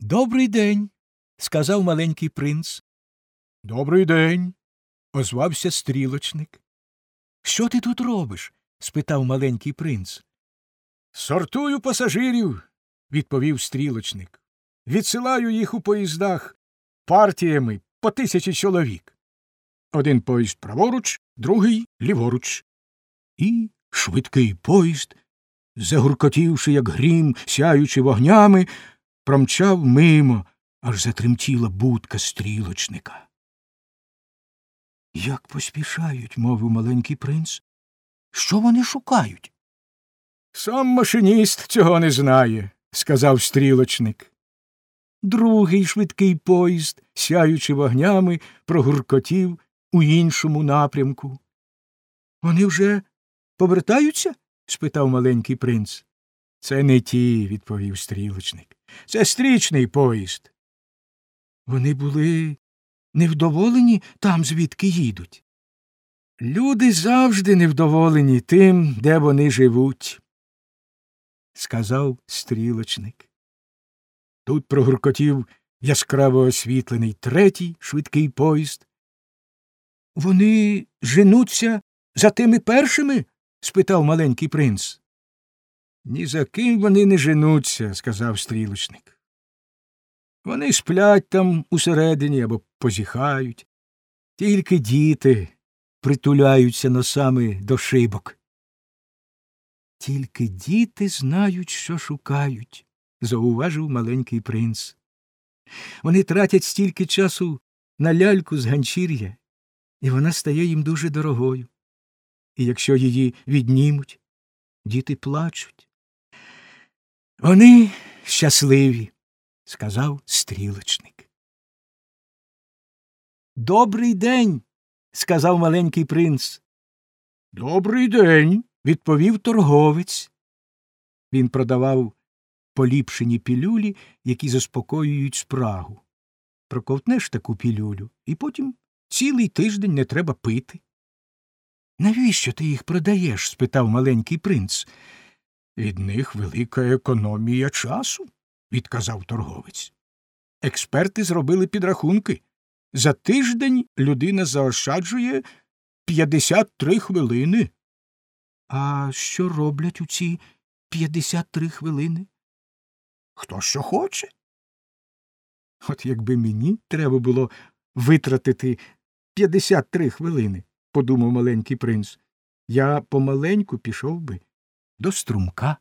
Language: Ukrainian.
Добрий день, сказав маленький принц. Добрий день, озвався стрілочник. Що ти тут робиш? спитав маленький принц. Сортую пасажирів, відповів стрілочник. Відсилаю їх у поїздах партіями по тисячі чоловік. Один поїзд праворуч, другий ліворуч. І швидкий поїзд, загуркотівши, як грім, сяючи вогнями, промчав мимо, аж затремтіла будка стрілочника. Як поспішають, мовив маленький принц. Що вони шукають? Сам машиніст цього не знає, сказав стрілочник. Другий швидкий поїзд, сяючи вогнями, прогуркотів у іншому напрямку. Вони вже повертаються? спитав маленький принц. Це не ті, відповів стрілочник. Це стрічний поїзд. Вони були невдоволені там, звідки їдуть. Люди завжди невдоволені тим, де вони живуть, сказав стрілочник. Тут прогуркотів яскраво освітлений третій швидкий поїзд. Вони женуться за тими першими? спитав маленький принц. Ні за ким вони не женуться, сказав стрілочник. Вони сплять там усередині або позіхають. Тільки діти притуляються носами до шибок. Тільки діти знають, що шукають, зауважив маленький принц. Вони тратять стільки часу на ляльку з ганчір'я, і вона стає їм дуже дорогою. І якщо її віднімуть, діти плачуть. Вони щасливі, сказав стрілочник. Добрий день, сказав маленький принц. Добрий день, відповів торговець. Він продавав поліпшені пілюлі, які заспокоюють спрагу. Проковтнеш таку пілюлю, і потім цілий тиждень не треба пити. Навіщо ти їх продаєш? спитав маленький принц. Від них велика економія часу, відказав торговець. Експерти зробили підрахунки. За тиждень людина заощаджує 53 хвилини. А що роблять у ці 53 хвилини? Хто що хоче. От якби мені треба було витратити 53 хвилини, подумав маленький принц, я помаленьку пішов би до струмка.